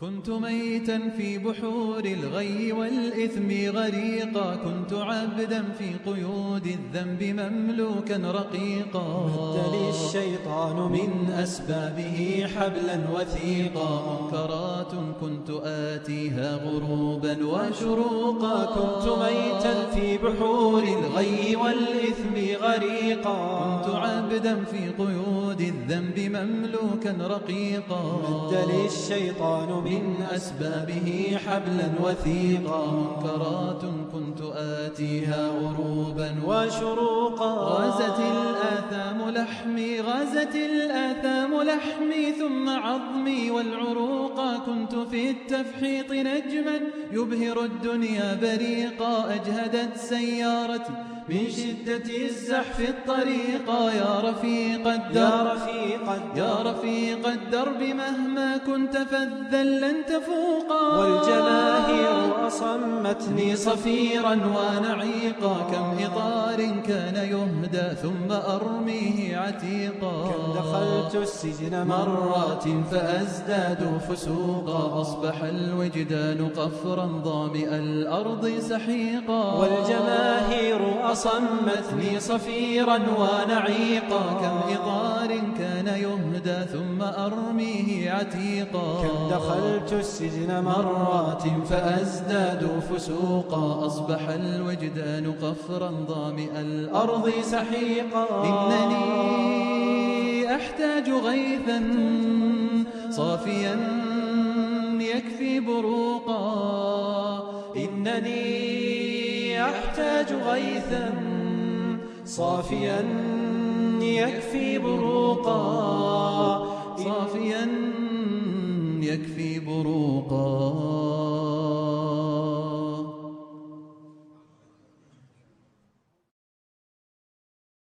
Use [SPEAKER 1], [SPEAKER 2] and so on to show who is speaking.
[SPEAKER 1] كنت ميتا في بحور الغي والإثم غريقا كنت عبدا في قيود الذنب مملوكا رقيقا.
[SPEAKER 2] مد لي الشيطان من أسبابه حبلا وثيقا.
[SPEAKER 1] منكرات كنت آتيها غروبا وشروقا.
[SPEAKER 2] كنت ميتا في بحور الغي والإثم غريقا.
[SPEAKER 1] كنت عبدا في قيود الذنب مملوكا رقيقا.
[SPEAKER 2] مد لي الشيطان من أسبابه حبلا وثيقا
[SPEAKER 1] منكرات كنت آتيها غروبا
[SPEAKER 2] وشروقا.
[SPEAKER 1] غازت الآثام لحمي غازت الآثام لحمي ثم عظمي والعروقا كنت في التفحيط نجما. يبهر الدنيا بريقا أجهدت سيارتي من شدة الزحف الطريقا. يا رفيق الدرب
[SPEAKER 2] يا رفيق الدرب
[SPEAKER 1] يا رفيق الدرب مهما كنت فذا لن تفوقا.
[SPEAKER 2] والجماهير أصمتني
[SPEAKER 1] صفيرا ونعيقا كم إطار كان يهدى ثم أرميه عتيقا.
[SPEAKER 2] كم دخلت السجن
[SPEAKER 1] مرات فأزداد فسوقا أصبح الوجدان قفرا ظامئ الأرض سحيقا.
[SPEAKER 2] والجماهير
[SPEAKER 1] أصمتني صفيرا ونعيقا كم إطار كان يهدى ثم أرميه عتيقا.
[SPEAKER 2] كم دخلت السجن مرات
[SPEAKER 1] فأزداد فسوقا أصبح الوجدان قفرا ظامئ الأرض سحيقا. إنني أحتاج غيثا صافيا يكفي بروقا. إنني أحتاج غيثا صافيا يكفي بروقا. صافيا يكفي بروقا.